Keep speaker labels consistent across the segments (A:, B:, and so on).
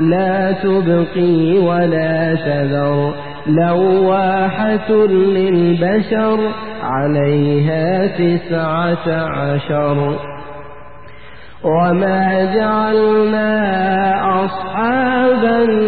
A: لا تبقي ولا تذر. لواحة للبشر عليها تسعة عشر. وما جعلنا أصحاب النار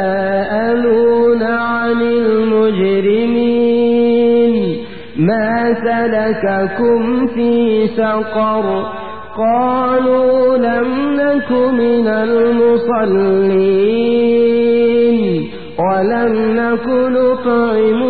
A: يتساءلون عن المجرمين ما سلككم في سقر قالوا لم نك من المصلين ولم نك نطعم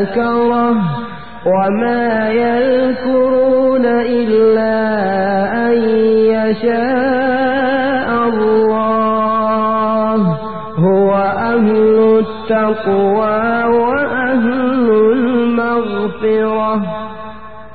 A: ذكره وما يذكرون إلا أن يشاء الله. هو أهل التقوى